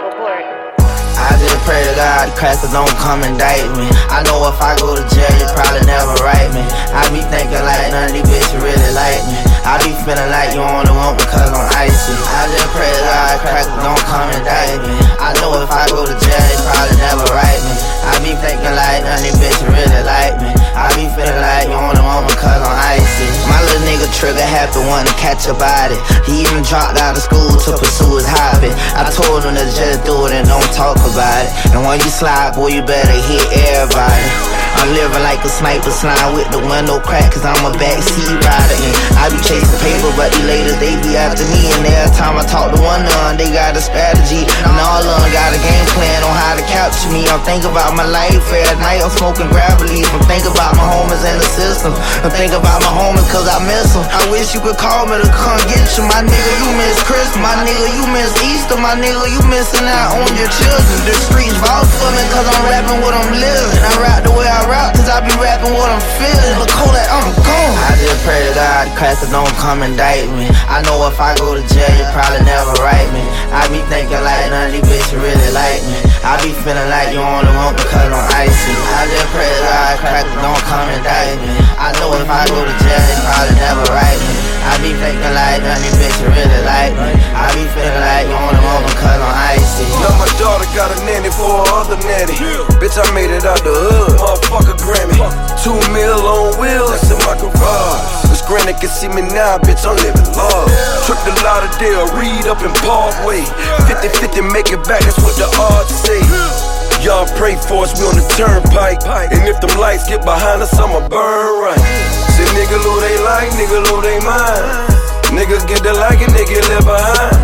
report. I just pray to God the crackers don't come indict me. I know if I go to jail, you probably never write me. I be thinking like none of these bitches really like me. I be feeling like you only want because I'm icy. I just pray to God the crackers don't come indict me. I know if I go to jail, you probably never write me. I be thinking like none of these bitches really like me. I be feeling like you only want because I'm icy. My little nigga Trigger happy want to catch a body. He even dropped out of school to pursue his hobby. Just do it and don't talk about it. And when you slide, boy, you better hit everybody. I'm living like a sniper slime with the window crack Cause I'm a backseat rider And I be chasing paper but these ladies they be after me And every time I talk to one of them they got a strategy And all of them capture me I'm thinking about my life at night. I'm smoking grab I'm thinking about my homies and the system. I'm thinking about my homies cause I miss them I wish you could call me to come get you. My nigga you miss Christmas. My nigga you miss Easter. My nigga you missing out on your children. The streets vouch for me cause I'm rapping what I'm living. I rap the way I rap cause I be rapping what I'm feeling. But Kodak, pray to God the crackers don't come indict me. I know if I go to jail, you probably never write me. I be thinking like none of these bitches really like me. I be feeling like you only want because I'm icy. I just pray to God the crackers don't come indict me. I know if I go to jail, you probably never write me. I be thinking like none of these bitches really like me. I be feeling like you only want because I'm icy. Now my daughter got a nanny for her other nanny. Bitch, I made it out the hood. Granny can see me now, bitch, I'm living a lot of deal, read up in Parkway. 50 50 make it back, that's what the odds say. Y'all pray for us, we on the turnpike. And if them lights get behind us, I'ma burn right. Say nigga lose they like, nigga lose they mind. Niggas get the like and they get left behind.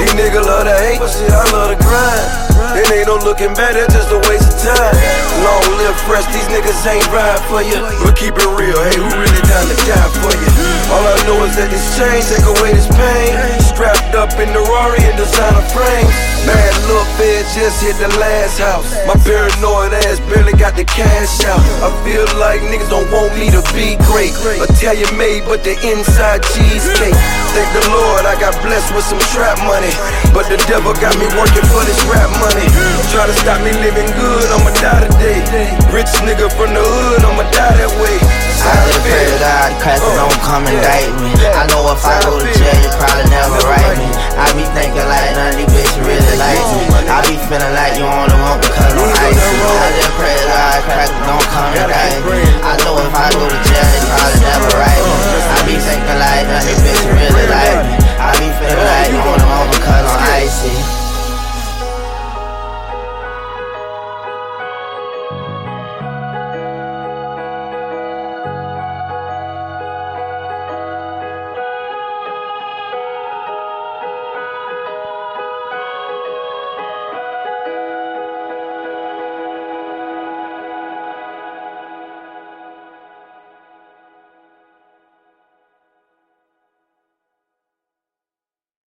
These niggas love to hate, but shit, I love to grind. It ain't no looking back, that's just a waste of time. Long live fresh, these niggas ain't ride for you. But keep it real, hey, who really down to die for you? That this change take away this pain. Strapped up in the Rari and designer frames. Bad little bed just hit the last house. My paranoid ass barely got the cash out. I feel like niggas don't want me to be great. Italian made, but the inside cheesecake. Thank the Lord I got blessed with some trap money. But the devil got me working for this rap money. Try to stop me living good, I'ma die today. Rich nigga from the hood, I'ma die that way. I just pray to God crackers don't come indict me. If I go to jail, you probably never write me.